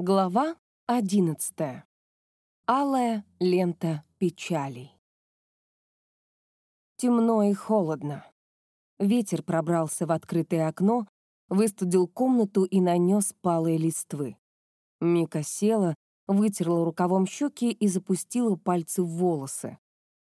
Глава одиннадцатая. Алая лента печалей. Темно и холодно. Ветер пробрался в открытое окно, выстудил комнату и нанес палые листвы. Мика села, вытерла рукавом щеки и запустила пальцы в волосы.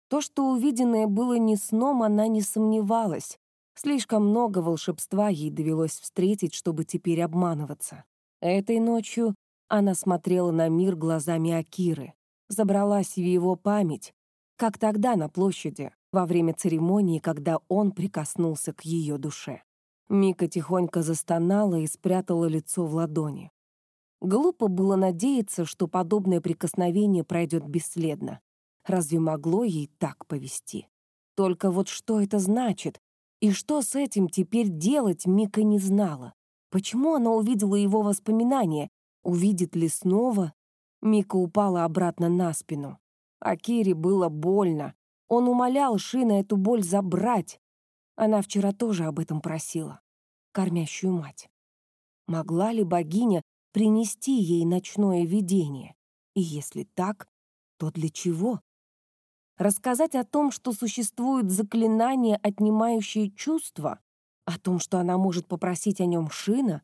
То, что увиденное было не сном, она не сомневалась. Слишком много волшебства ей довелось встретить, чтобы теперь обманываться. Этой ночью она смотрела на мир глазами Акиры, забралась в его память, как тогда на площади, во время церемонии, когда он прикоснулся к ее душе. Мика тихонько застонала и спрятала лицо в ладони. Глупо было надеяться, что подобное прикосновение пройдет бесследно. Разве могло ей так повести? Только вот что это значит? И что с этим теперь делать, Мика не знала. Почему она увидела его воспоминания, Увидит ли снова? Мика упала обратно на спину. А Кире было больно. Он умолял Шина эту боль забрать. Она вчера тоже об этом просила. Кормящую мать. Могла ли богиня принести ей ночное видение? И если так, то для чего? Рассказать о том, что существуют заклинания, отнимающие чувства, о том, что она может попросить о нем Шина,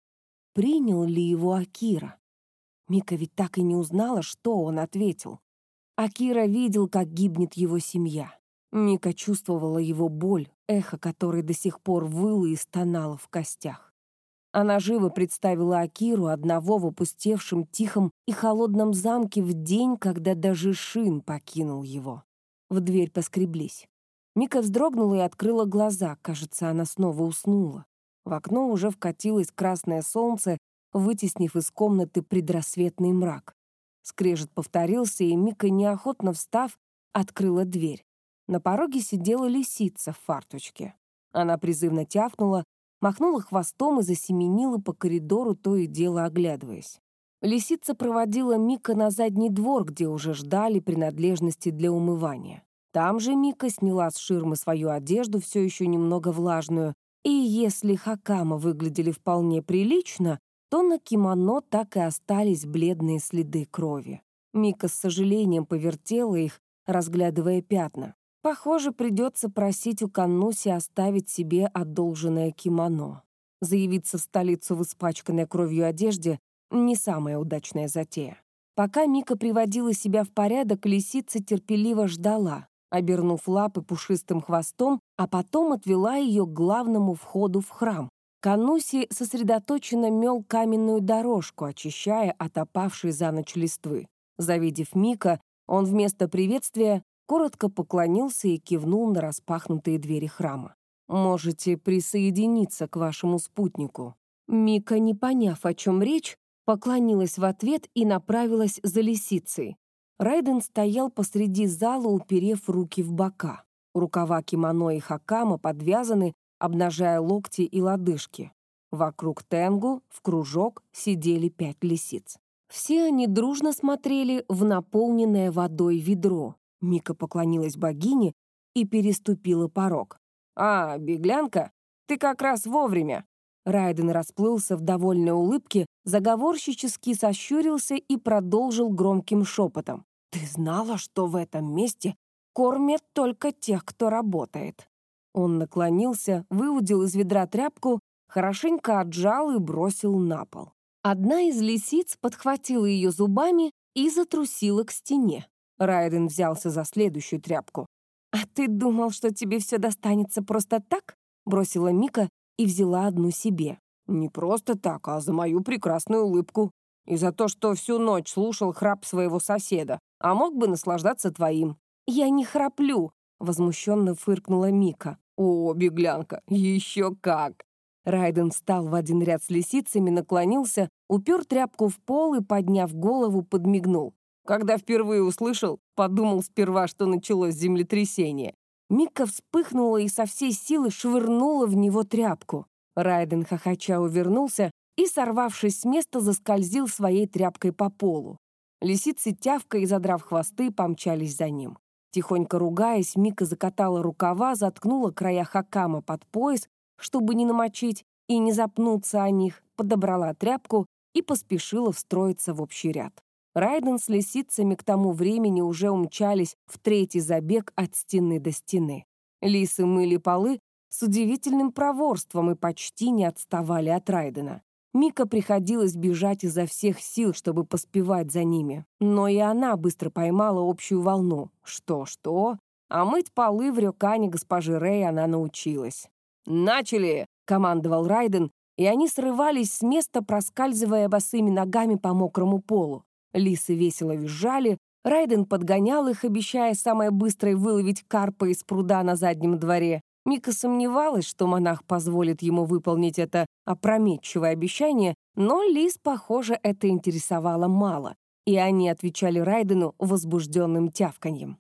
принял ли его Акира? Мика ведь так и не узнала, что он ответил. Акира видел, как гибнет его семья. Мика чувствовала его боль, эхо которой до сих пор выло и стонало в костях. Она живо представила Акиру одного в опустевшем, тихом и холодном замке в день, когда даже Шин покинул его. В дверь поскреблись. Мика вздрогнула и открыла глаза. Кажется, она снова уснула. В окно уже вкатилось красное солнце, вытеснив из комнаты предрассветный мрак. Скрежет повторился, и Мика, неохотно встав, открыла дверь. На пороге сидела лисица в фарточке. Она призывно тявкнула, махнула хвостом и засеменила по коридору, то и дело оглядываясь. Лисица проводила Мика на задний двор, где уже ждали принадлежности для умывания. Там же Мика сняла с ширмы свою одежду, все еще немного влажную, и если Хакама выглядели вполне прилично, то на кимоно так и остались бледные следы крови. Мика с сожалением повертела их, разглядывая пятна. Похоже, придется просить у Каннуси оставить себе одолженное кимоно. Заявиться в столицу в испачканной кровью одежде — не самая удачная затея. Пока Мика приводила себя в порядок, лисица терпеливо ждала, обернув лапы пушистым хвостом, а потом отвела ее к главному входу в храм, Кануси сосредоточенно мел каменную дорожку, очищая от опавшей за ночь листвы. Завидев Мика, он вместо приветствия коротко поклонился и кивнул на распахнутые двери храма. «Можете присоединиться к вашему спутнику». Мика, не поняв, о чем речь, поклонилась в ответ и направилась за лисицей. Райден стоял посреди зала, уперев руки в бока. Рукава кимоно и хакама подвязаны, обнажая локти и лодыжки. Вокруг Тенгу в кружок сидели пять лисиц. Все они дружно смотрели в наполненное водой ведро. Мика поклонилась богине и переступила порог. «А, беглянка, ты как раз вовремя!» Райден расплылся в довольной улыбке, заговорщически сощурился и продолжил громким шепотом. «Ты знала, что в этом месте кормят только тех, кто работает?» Он наклонился, выудил из ведра тряпку, хорошенько отжал и бросил на пол. Одна из лисиц подхватила ее зубами и затрусила к стене. Райден взялся за следующую тряпку. «А ты думал, что тебе все достанется просто так?» бросила Мика и взяла одну себе. «Не просто так, а за мою прекрасную улыбку. И за то, что всю ночь слушал храп своего соседа, а мог бы наслаждаться твоим». «Я не храплю», — возмущенно фыркнула Мика. «О, беглянка, еще как!» Райден встал в один ряд с лисицами, наклонился, упер тряпку в пол и, подняв голову, подмигнул. Когда впервые услышал, подумал сперва, что началось землетрясение. Мика вспыхнула и со всей силы швырнула в него тряпку. Райден хохоча увернулся и, сорвавшись с места, заскользил своей тряпкой по полу. Лисицы, тявка и задрав хвосты, помчались за ним. Тихонько ругаясь, Мика закатала рукава, заткнула края хакама под пояс, чтобы не намочить и не запнуться о них, подобрала тряпку и поспешила встроиться в общий ряд. Райден с лисицами к тому времени уже умчались в третий забег от стены до стены. Лисы мыли полы с удивительным проворством и почти не отставали от Райдена. Мика приходилось бежать изо всех сил, чтобы поспевать за ними. Но и она быстро поймала общую волну. Что-что? А мыть полы в рюкане госпожи Рэй она научилась. «Начали!» — командовал Райден, и они срывались с места, проскальзывая босыми ногами по мокрому полу. Лисы весело визжали, Райден подгонял их, обещая самое быстрое выловить карпа из пруда на заднем дворе. Мика сомневалась, что монах позволит ему выполнить это опрометчивое обещание, но Лис, похоже, это интересовало мало, и они отвечали Райдену возбужденным тявканьем.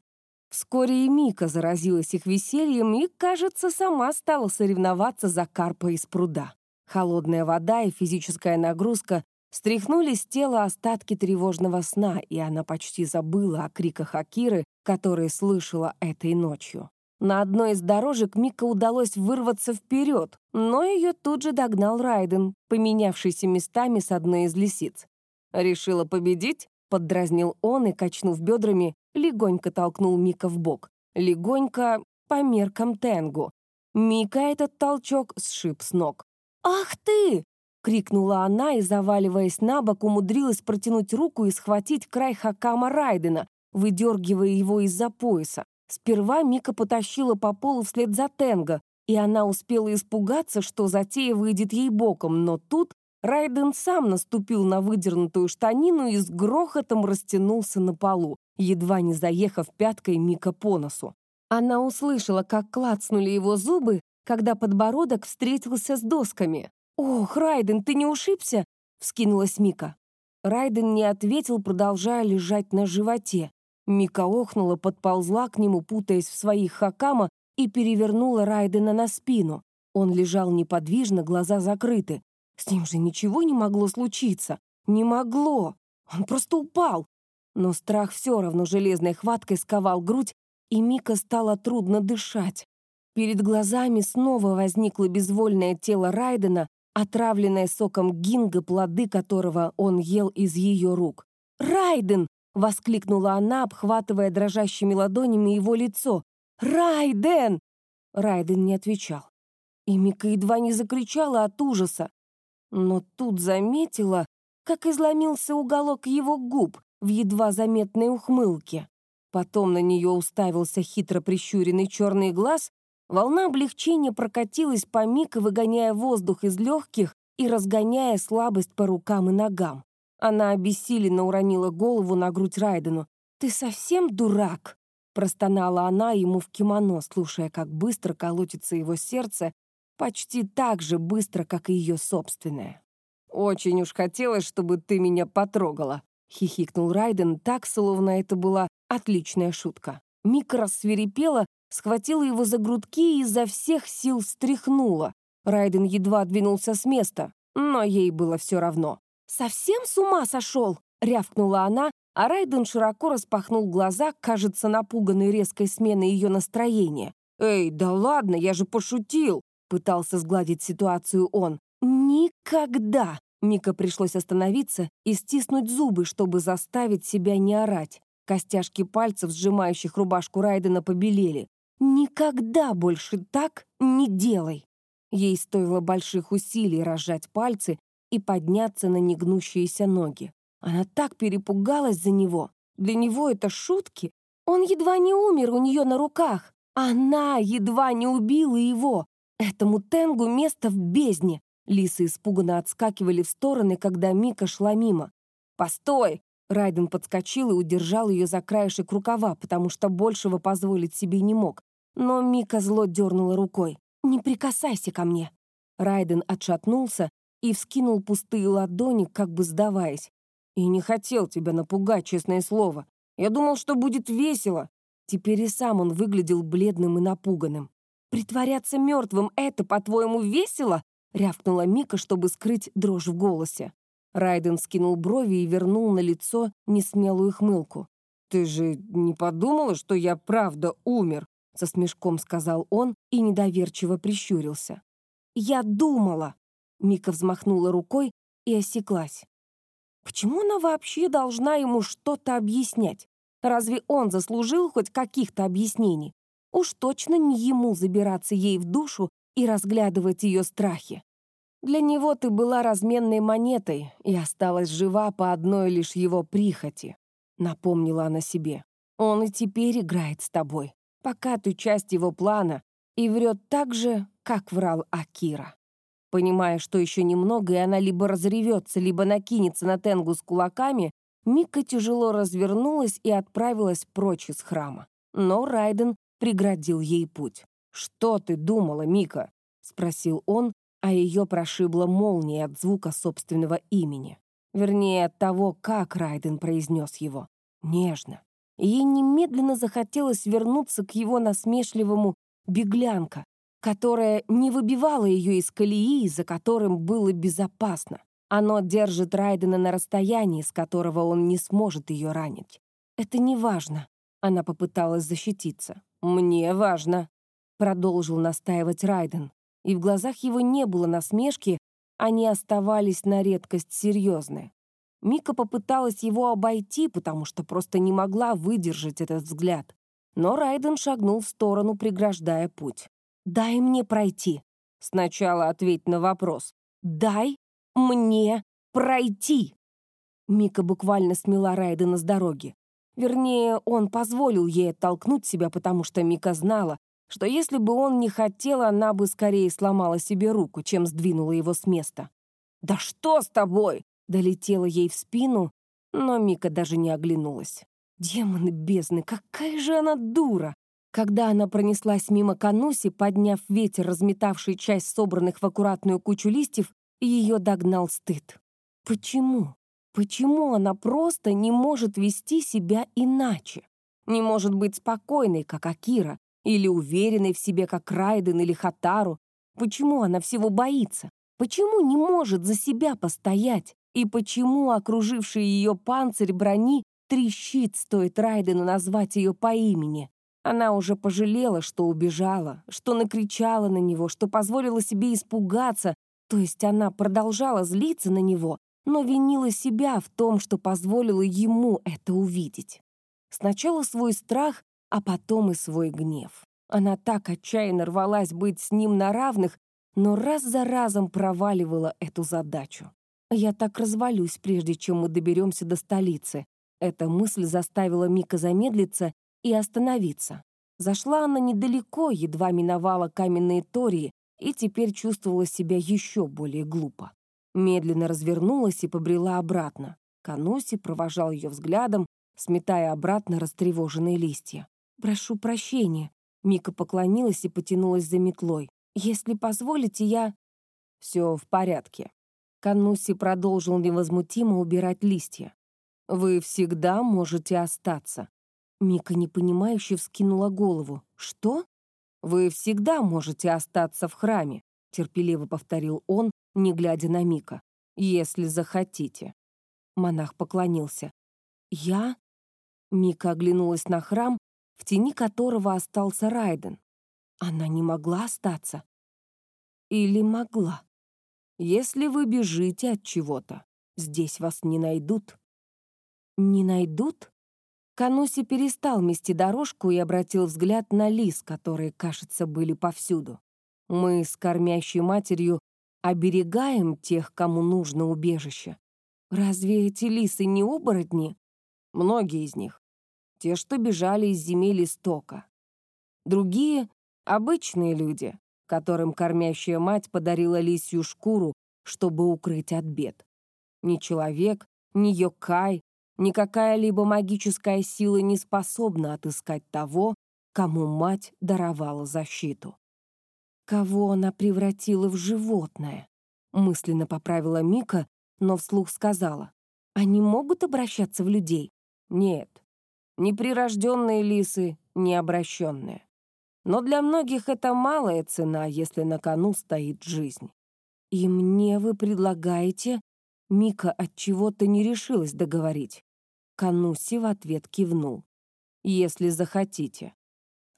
Вскоре и Мика заразилась их весельем и, кажется, сама стала соревноваться за карпа из пруда. Холодная вода и физическая нагрузка стряхнули с тела остатки тревожного сна, и она почти забыла о криках Акиры, которые слышала этой ночью. На одной из дорожек Мика удалось вырваться вперед, но ее тут же догнал Райден, поменявшийся местами с одной из лисиц. «Решила победить?» — поддразнил он и, качнув бедрами, легонько толкнул Мика в бок. Легонько по меркам Тенгу. Мика этот толчок сшиб с ног. «Ах ты!» — крикнула она и, заваливаясь на бок, умудрилась протянуть руку и схватить край хакама Райдена, выдергивая его из-за пояса. Сперва Мика потащила по полу вслед за Тенго, и она успела испугаться, что затея выйдет ей боком, но тут Райден сам наступил на выдернутую штанину и с грохотом растянулся на полу, едва не заехав пяткой Мика по носу. Она услышала, как клацнули его зубы, когда подбородок встретился с досками. «Ох, Райден, ты не ушибся?» — вскинулась Мика. Райден не ответил, продолжая лежать на животе. Мика охнула, подползла к нему, путаясь в своих хакама, и перевернула Райдена на спину. Он лежал неподвижно, глаза закрыты. С ним же ничего не могло случиться. Не могло. Он просто упал. Но страх все равно железной хваткой сковал грудь, и Мика стало трудно дышать. Перед глазами снова возникло безвольное тело Райдена, отравленное соком гинга, плоды которого он ел из ее рук. «Райден!» — воскликнула она, обхватывая дрожащими ладонями его лицо. «Райден!» Райден не отвечал. И Мика едва не закричала от ужаса. Но тут заметила, как изломился уголок его губ в едва заметной ухмылке. Потом на нее уставился хитро прищуренный черный глаз, волна облегчения прокатилась по Мика, выгоняя воздух из легких и разгоняя слабость по рукам и ногам. Она обессиленно уронила голову на грудь Райдену. «Ты совсем дурак?» Простонала она ему в кимоно, слушая, как быстро колотится его сердце, почти так же быстро, как и ее собственное. «Очень уж хотелось, чтобы ты меня потрогала», — хихикнул Райден так, словно это была отличная шутка. Мика рассверепела, схватила его за грудки и изо всех сил встряхнула. Райден едва двинулся с места, но ей было все равно. «Совсем с ума сошел?» — рявкнула она, а Райден широко распахнул глаза, кажется, напуганный резкой сменой ее настроения. «Эй, да ладно, я же пошутил!» — пытался сгладить ситуацию он. «Никогда!» Мика пришлось остановиться и стиснуть зубы, чтобы заставить себя не орать. Костяшки пальцев, сжимающих рубашку Райдена, побелели. «Никогда больше так не делай!» Ей стоило больших усилий разжать пальцы и подняться на негнущиеся ноги. Она так перепугалась за него. Для него это шутки. Он едва не умер у нее на руках. Она едва не убила его. Этому Тенгу место в бездне. Лисы испуганно отскакивали в стороны, когда Мика шла мимо. «Постой!» Райден подскочил и удержал ее за краешек рукава, потому что большего позволить себе не мог. Но Мика зло дернула рукой. «Не прикасайся ко мне!» Райден отшатнулся и вскинул пустые ладони, как бы сдаваясь. «И не хотел тебя напугать, честное слово. Я думал, что будет весело». Теперь и сам он выглядел бледным и напуганным. «Притворяться мертвым — это, по-твоему, весело?» — рявкнула Мика, чтобы скрыть дрожь в голосе. Райден скинул брови и вернул на лицо несмелую хмылку. «Ты же не подумала, что я правда умер?» — со смешком сказал он и недоверчиво прищурился. «Я думала!» Мика взмахнула рукой и осеклась. Почему она вообще должна ему что-то объяснять? Разве он заслужил хоть каких-то объяснений? Уж точно не ему забираться ей в душу и разглядывать ее страхи. Для него ты была разменной монетой и осталась жива по одной лишь его прихоти, напомнила она себе. Он и теперь играет с тобой, пока ты часть его плана, и врет так же, как врал Акира. Понимая, что еще немного, и она либо разревется, либо накинется на Тенгу с кулаками, Мика тяжело развернулась и отправилась прочь из храма. Но Райден преградил ей путь. «Что ты думала, Мика?» — спросил он, а ее прошибла молния от звука собственного имени. Вернее, от того, как Райден произнес его. Нежно. ей немедленно захотелось вернуться к его насмешливому «беглянка», которое не выбивало ее из колеи, за которым было безопасно. Оно держит Райдена на расстоянии, с которого он не сможет ее ранить. «Это не важно», — она попыталась защититься. «Мне важно», — продолжил настаивать Райден. И в глазах его не было насмешки, они оставались на редкость серьезны. Мика попыталась его обойти, потому что просто не могла выдержать этот взгляд. Но Райден шагнул в сторону, преграждая путь. «Дай мне пройти». Сначала ответь на вопрос. «Дай мне пройти». Мика буквально смела Райдена с дороги. Вернее, он позволил ей оттолкнуть себя, потому что Мика знала, что если бы он не хотел, она бы скорее сломала себе руку, чем сдвинула его с места. «Да что с тобой?» — долетела ей в спину, но Мика даже не оглянулась. Демоны бездны, какая же она дура! Когда она пронеслась мимо Кануси, подняв ветер, разметавший часть собранных в аккуратную кучу листьев, ее догнал стыд. Почему? Почему она просто не может вести себя иначе? Не может быть спокойной, как Акира, или уверенной в себе, как Райден или Хатару? Почему она всего боится? Почему не может за себя постоять? И почему окруживший ее панцирь брони трещит, стоит Райдену назвать ее по имени? Она уже пожалела, что убежала, что накричала на него, что позволила себе испугаться, то есть она продолжала злиться на него, но винила себя в том, что позволила ему это увидеть. Сначала свой страх, а потом и свой гнев. Она так отчаянно рвалась быть с ним на равных, но раз за разом проваливала эту задачу. «Я так развалюсь, прежде чем мы доберемся до столицы». Эта мысль заставила Мика замедлиться и остановиться. Зашла она недалеко, едва миновала каменные тории, и теперь чувствовала себя еще более глупо. Медленно развернулась и побрела обратно. Каноси провожал ее взглядом, сметая обратно растревоженные листья. «Прошу прощения». Мика поклонилась и потянулась за метлой. «Если позволите, я...» «Все в порядке». Кануси продолжил невозмутимо убирать листья. «Вы всегда можете остаться. Мика непонимающе вскинула голову. «Что?» «Вы всегда можете остаться в храме», — терпеливо повторил он, не глядя на Мика. «Если захотите». Монах поклонился. «Я?» Мика оглянулась на храм, в тени которого остался Райден. Она не могла остаться. Или могла? Если вы бежите от чего-то, здесь вас не найдут. Не найдут? Кануси перестал мести дорожку и обратил взгляд на лис, которые, кажется, были повсюду. Мы с кормящей матерью оберегаем тех, кому нужно убежище. Разве эти лисы не оборотни? Многие из них. Те, что бежали из земель истока. Другие — обычные люди, которым кормящая мать подарила лисью шкуру, чтобы укрыть от бед. Ни человек, ни йокай, Никакая либо магическая сила не способна отыскать того, кому мать даровала защиту. Кого она превратила в животное? Мысленно поправила Мика, но вслух сказала. Они могут обращаться в людей? Нет. Ни прирожденные лисы, ни обращенные. Но для многих это малая цена, если на кону стоит жизнь. И мне вы предлагаете Мика от чего-то не решилась договорить. Кануси в ответ кивнул. «Если захотите».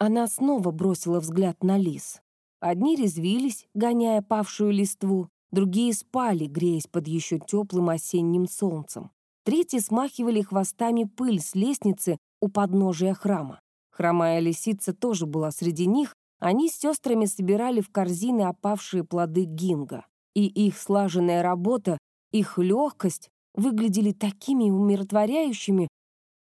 Она снова бросила взгляд на лис. Одни резвились, гоняя павшую листву, другие спали, греясь под еще теплым осенним солнцем. Третьи смахивали хвостами пыль с лестницы у подножия храма. Хромая лисица тоже была среди них, они с сестрами собирали в корзины опавшие плоды гинга. И их слаженная работа, их легкость выглядели такими умиротворяющими,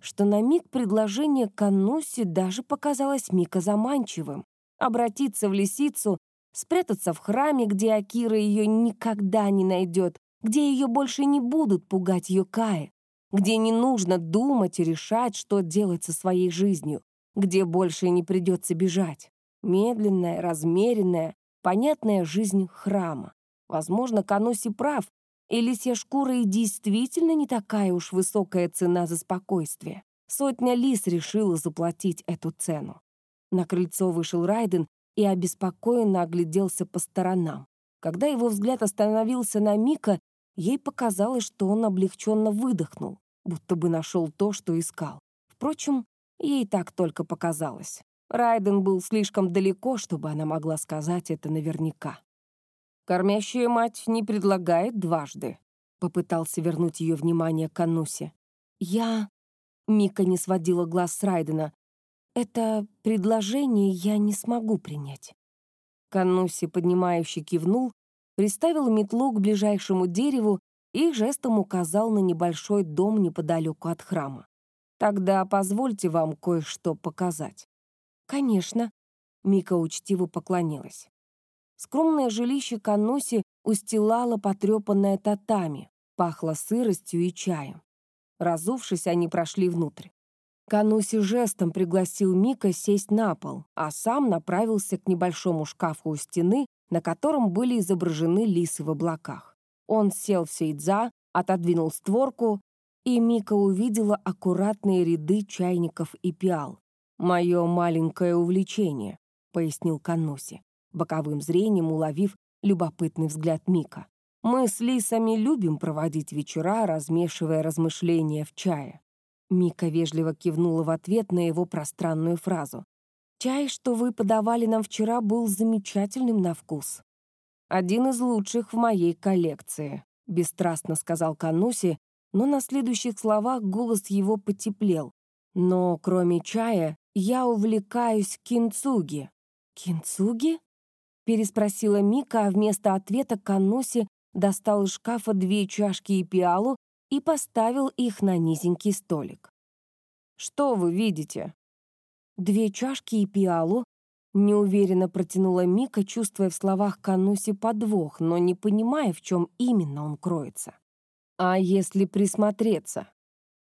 что на миг предложение Кануси даже показалось Мика заманчивым. Обратиться в лисицу, спрятаться в храме, где Акира ее никогда не найдет, где ее больше не будут пугать Йокаи, где не нужно думать и решать, что делать со своей жизнью, где больше не придется бежать. Медленная, размеренная, понятная жизнь храма. Возможно, Кануси прав, и лисья шкура и действительно не такая уж высокая цена за спокойствие. Сотня лис решила заплатить эту цену. На крыльцо вышел Райден и обеспокоенно огляделся по сторонам. Когда его взгляд остановился на Мика, ей показалось, что он облегченно выдохнул, будто бы нашел то, что искал. Впрочем, ей так только показалось. Райден был слишком далеко, чтобы она могла сказать это наверняка. «Кормящая мать не предлагает дважды», — попытался вернуть ее внимание к Анусе. «Я...» — Мика не сводила глаз с Райдена. «Это предложение я не смогу принять». Кануси, поднимающий, кивнул, приставил метлу к ближайшему дереву и жестом указал на небольшой дом неподалеку от храма. «Тогда позвольте вам кое-что показать». «Конечно», — Мика учтиво поклонилась. Скромное жилище Каноси устилало потрепанное татами, пахло сыростью и чаем. Разувшись, они прошли внутрь. Кануси жестом пригласил Мика сесть на пол, а сам направился к небольшому шкафу у стены, на котором были изображены лисы в облаках. Он сел в сейдза, отодвинул створку, и Мика увидела аккуратные ряды чайников и пиал. «Мое маленькое увлечение», — пояснил Кануси боковым зрением уловив любопытный взгляд Мика. «Мы с Лисами любим проводить вечера, размешивая размышления в чае». Мика вежливо кивнула в ответ на его пространную фразу. «Чай, что вы подавали нам вчера, был замечательным на вкус. Один из лучших в моей коллекции», — бесстрастно сказал Кануси, но на следующих словах голос его потеплел. «Но кроме чая я увлекаюсь кинцуги». «Кинцуги?» Переспросила Мика, а вместо ответа Кануси достал из шкафа две чашки и пиалу и поставил их на низенький столик. «Что вы видите?» «Две чашки и пиалу», — неуверенно протянула Мика, чувствуя в словах Кануси подвох, но не понимая, в чем именно он кроется. «А если присмотреться?»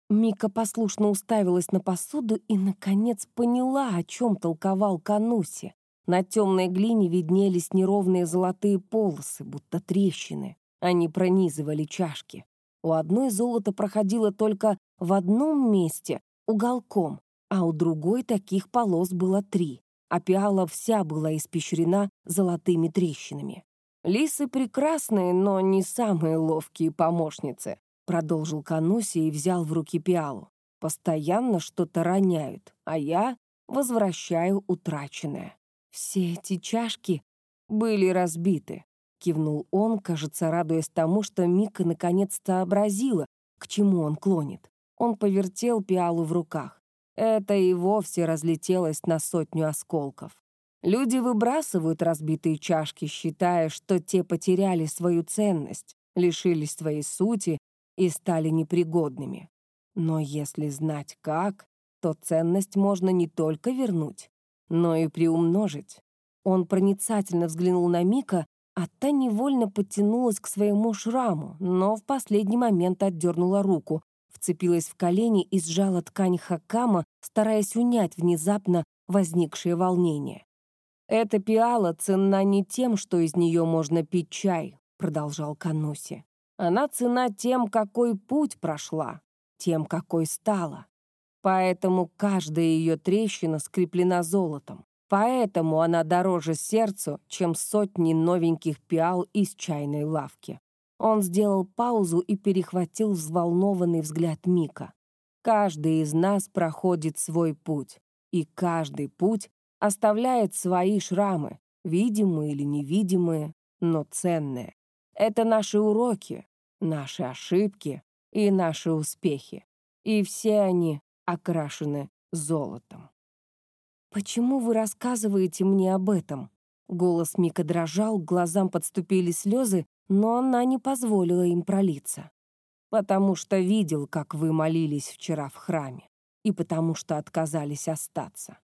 Мика послушно уставилась на посуду и, наконец, поняла, о чем толковал Кануси. На темной глине виднелись неровные золотые полосы, будто трещины. Они пронизывали чашки. У одной золото проходило только в одном месте, уголком, а у другой таких полос было три, а пиала вся была испещрена золотыми трещинами. «Лисы прекрасные, но не самые ловкие помощницы», продолжил Кануси и взял в руки пиалу. «Постоянно что-то роняют, а я возвращаю утраченное». «Все эти чашки были разбиты», — кивнул он, кажется, радуясь тому, что Мика наконец-то сообразила, к чему он клонит. Он повертел пиалу в руках. Это и вовсе разлетелось на сотню осколков. Люди выбрасывают разбитые чашки, считая, что те потеряли свою ценность, лишились своей сути и стали непригодными. Но если знать как, то ценность можно не только вернуть, но и приумножить. Он проницательно взглянул на Мика, а та невольно подтянулась к своему шраму, но в последний момент отдернула руку, вцепилась в колени и сжала ткань хакама, стараясь унять внезапно возникшее волнение. «Эта пиала ценна не тем, что из нее можно пить чай», — продолжал Кануси. «Она цена тем, какой путь прошла, тем, какой стала. Поэтому каждая ее трещина скреплена золотом. Поэтому она дороже сердцу, чем сотни новеньких пиал из чайной лавки. Он сделал паузу и перехватил взволнованный взгляд Мика. Каждый из нас проходит свой путь, и каждый путь оставляет свои шрамы, видимые или невидимые, но ценные. Это наши уроки, наши ошибки, и наши успехи. И все они окрашены золотом. «Почему вы рассказываете мне об этом?» Голос Мика дрожал, глазам подступили слезы, но она не позволила им пролиться. «Потому что видел, как вы молились вчера в храме, и потому что отказались остаться».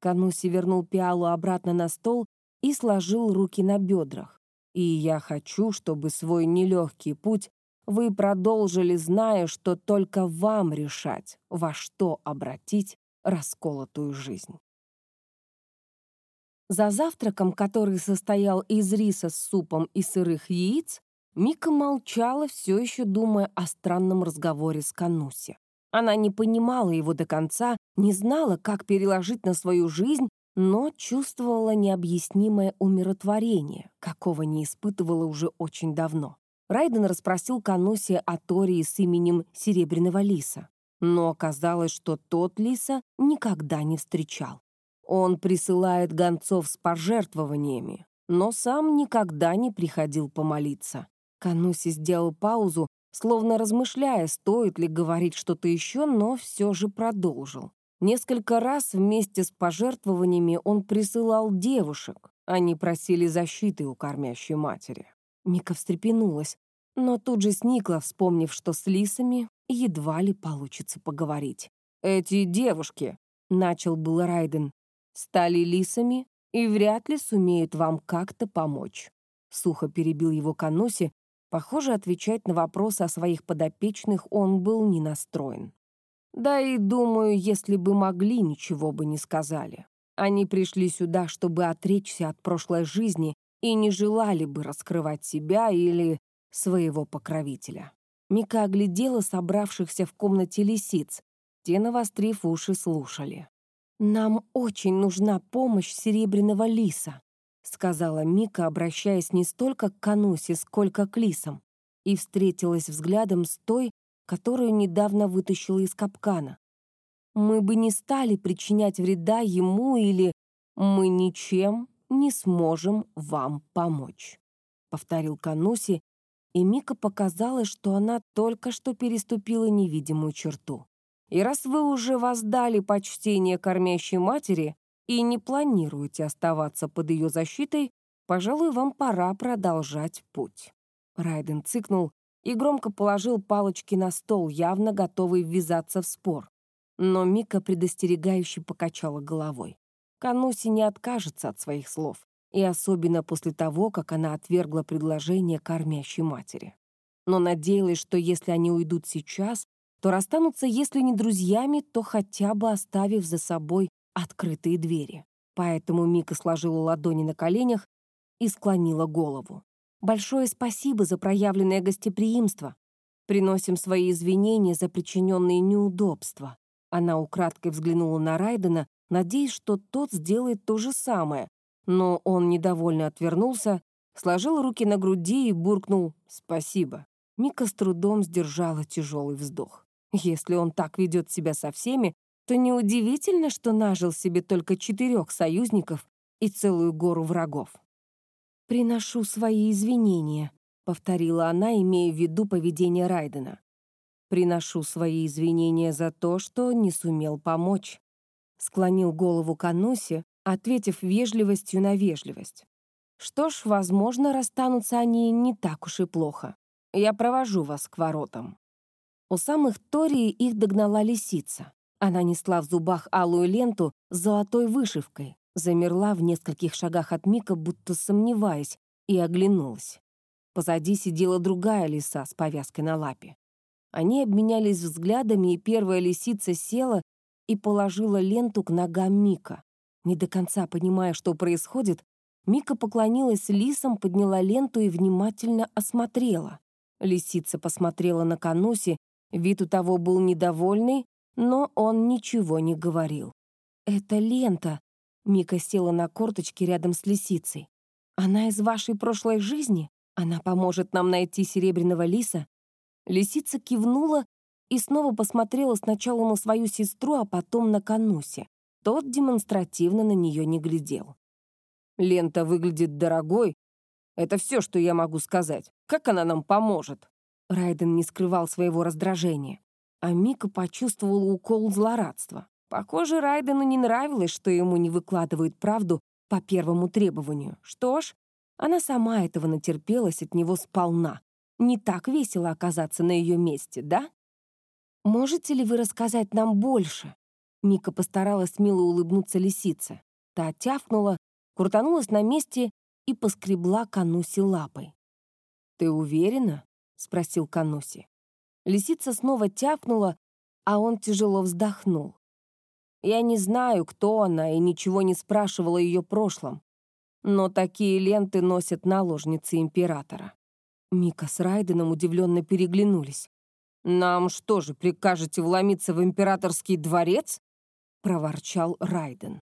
Кануси вернул пиалу обратно на стол и сложил руки на бедрах. «И я хочу, чтобы свой нелегкий путь вы продолжили, зная, что только вам решать, во что обратить расколотую жизнь». За завтраком, который состоял из риса с супом и сырых яиц, Мика молчала, все еще думая о странном разговоре с Кануси. Она не понимала его до конца, не знала, как переложить на свою жизнь, но чувствовала необъяснимое умиротворение, какого не испытывала уже очень давно. Райден расспросил Кануси о Тории с именем Серебряного Лиса, но оказалось, что тот Лиса никогда не встречал. Он присылает гонцов с пожертвованиями, но сам никогда не приходил помолиться. Кануси сделал паузу, словно размышляя, стоит ли говорить что-то еще, но все же продолжил. Несколько раз вместе с пожертвованиями он присылал девушек. Они просили защиты у кормящей матери. Мика встрепенулась, но тут же сникла, вспомнив, что с лисами едва ли получится поговорить. «Эти девушки», — начал был Райден, стали лисами и вряд ли сумеют вам как-то помочь. Сухо перебил его Кануси. Похоже, отвечать на вопросы о своих подопечных он был не настроен. Да и, думаю, если бы могли, ничего бы не сказали. Они пришли сюда, чтобы отречься от прошлой жизни и не желали бы раскрывать себя или своего покровителя. Мика оглядела собравшихся в комнате лисиц. Те, навострив уши, слушали. «Нам очень нужна помощь Серебряного Лиса», сказала Мика, обращаясь не столько к Канусе, сколько к лисам, и встретилась взглядом с той, которую недавно вытащила из капкана. «Мы бы не стали причинять вреда ему или мы ничем не сможем вам помочь», повторил Кануси, и Мика показалось, что она только что переступила невидимую черту. И раз вы уже воздали почтение кормящей матери и не планируете оставаться под ее защитой, пожалуй, вам пора продолжать путь». Райден цыкнул и громко положил палочки на стол, явно готовый ввязаться в спор. Но Мика предостерегающе покачала головой. Кануси не откажется от своих слов, и особенно после того, как она отвергла предложение кормящей матери. Но надеялась, что если они уйдут сейчас, то расстанутся, если не друзьями, то хотя бы оставив за собой открытые двери. Поэтому Мика сложила ладони на коленях и склонила голову. «Большое спасибо за проявленное гостеприимство. Приносим свои извинения за причиненные неудобства». Она украдкой взглянула на Райдена, надеясь, что тот сделает то же самое, но он недовольно отвернулся, сложил руки на груди и буркнул «Спасибо». Мика с трудом сдержала тяжелый вздох. Если он так ведет себя со всеми, то неудивительно, что нажил себе только четырех союзников и целую гору врагов. «Приношу свои извинения», — повторила она, имея в виду поведение Райдена. «Приношу свои извинения за то, что не сумел помочь», — склонил голову Кануси, ответив вежливостью на вежливость. «Что ж, возможно, расстанутся они не так уж и плохо. Я провожу вас к воротам». У самых Тории их догнала лисица. Она несла в зубах алую ленту с золотой вышивкой, замерла в нескольких шагах от Мика, будто сомневаясь, и оглянулась. Позади сидела другая лиса с повязкой на лапе. Они обменялись взглядами, и первая лисица села и положила ленту к ногам Мика. Не до конца понимая, что происходит, Мика поклонилась лисам, подняла ленту и внимательно осмотрела. Лисица посмотрела на Кануси Вид у того был недовольный, но он ничего не говорил. «Это лента», — Мика села на корточки рядом с лисицей. «Она из вашей прошлой жизни? Она поможет нам найти серебряного лиса?» Лисица кивнула и снова посмотрела сначала на свою сестру, а потом на Канусе. Тот демонстративно на нее не глядел. «Лента выглядит дорогой. Это все, что я могу сказать. Как она нам поможет?» Райден не скрывал своего раздражения, а Мика почувствовала укол злорадства. Похоже, Райдену не нравилось, что ему не выкладывают правду по первому требованию. Что ж, она сама этого натерпелась от него сполна. Не так весело оказаться на ее месте, да? «Можете ли вы рассказать нам больше?» Мика постаралась мило улыбнуться лисице. Та тявкнула, крутанулась на месте и поскребла Кануси лапой. «Ты уверена?» — спросил Кануси. Лисица снова тявкнула, а он тяжело вздохнул. Я не знаю, кто она, и ничего не спрашивала ее прошлом. Но такие ленты носят наложницы императора. Мика с Райденом удивленно переглянулись. «Нам что же, прикажете вломиться в императорский дворец?» — проворчал Райден.